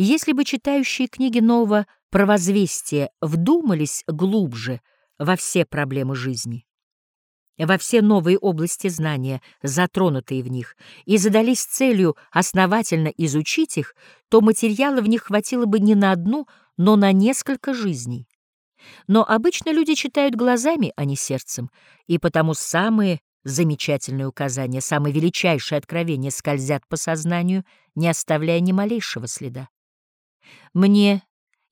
Если бы читающие книги нового провозвестия вдумались глубже во все проблемы жизни, во все новые области знания, затронутые в них, и задались целью основательно изучить их, то материала в них хватило бы не на одну, но на несколько жизней. Но обычно люди читают глазами, а не сердцем, и потому самые замечательные указания, самые величайшие откровения скользят по сознанию, не оставляя ни малейшего следа. Мне,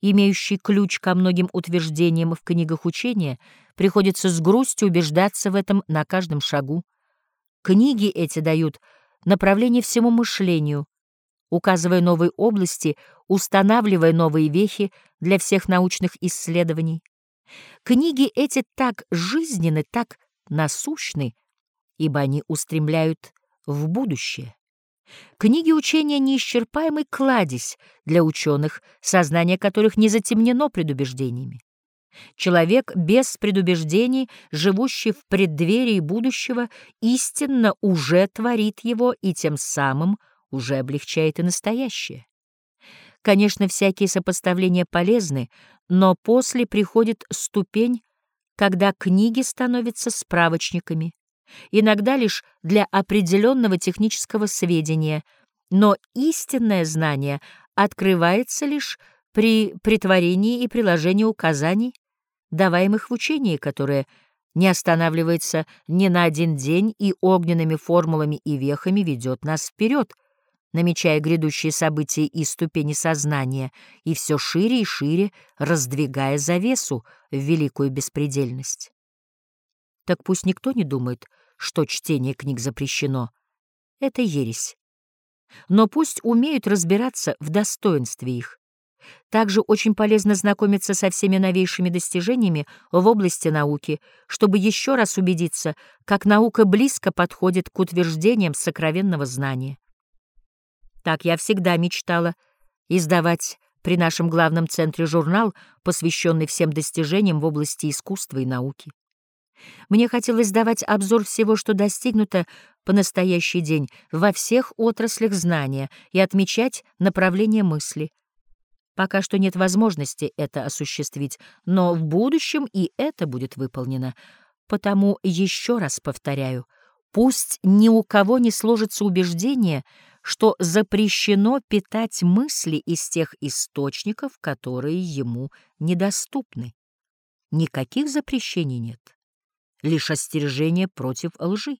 имеющий ключ ко многим утверждениям в книгах учения, приходится с грустью убеждаться в этом на каждом шагу. Книги эти дают направление всему мышлению, указывая новые области, устанавливая новые вехи для всех научных исследований. Книги эти так жизненны, так насущны, ибо они устремляют в будущее. Книги учения — неисчерпаемый кладезь для ученых, сознание которых не затемнено предубеждениями. Человек без предубеждений, живущий в преддверии будущего, истинно уже творит его и тем самым уже облегчает и настоящее. Конечно, всякие сопоставления полезны, но после приходит ступень, когда книги становятся справочниками, иногда лишь для определенного технического сведения, но истинное знание открывается лишь при притворении и приложении указаний, даваемых в учении, которое не останавливается ни на один день и огненными формулами и вехами ведет нас вперед, намечая грядущие события и ступени сознания, и все шире и шире раздвигая завесу в великую беспредельность. Так пусть никто не думает, что чтение книг запрещено. Это ересь. Но пусть умеют разбираться в достоинстве их. Также очень полезно знакомиться со всеми новейшими достижениями в области науки, чтобы еще раз убедиться, как наука близко подходит к утверждениям сокровенного знания. Так я всегда мечтала издавать при нашем главном центре журнал, посвященный всем достижениям в области искусства и науки. Мне хотелось давать обзор всего, что достигнуто по настоящий день во всех отраслях знания и отмечать направление мысли. Пока что нет возможности это осуществить, но в будущем и это будет выполнено. Потому еще раз повторяю, пусть ни у кого не сложится убеждение, что запрещено питать мысли из тех источников, которые ему недоступны. Никаких запрещений нет лишь остережение против лжи.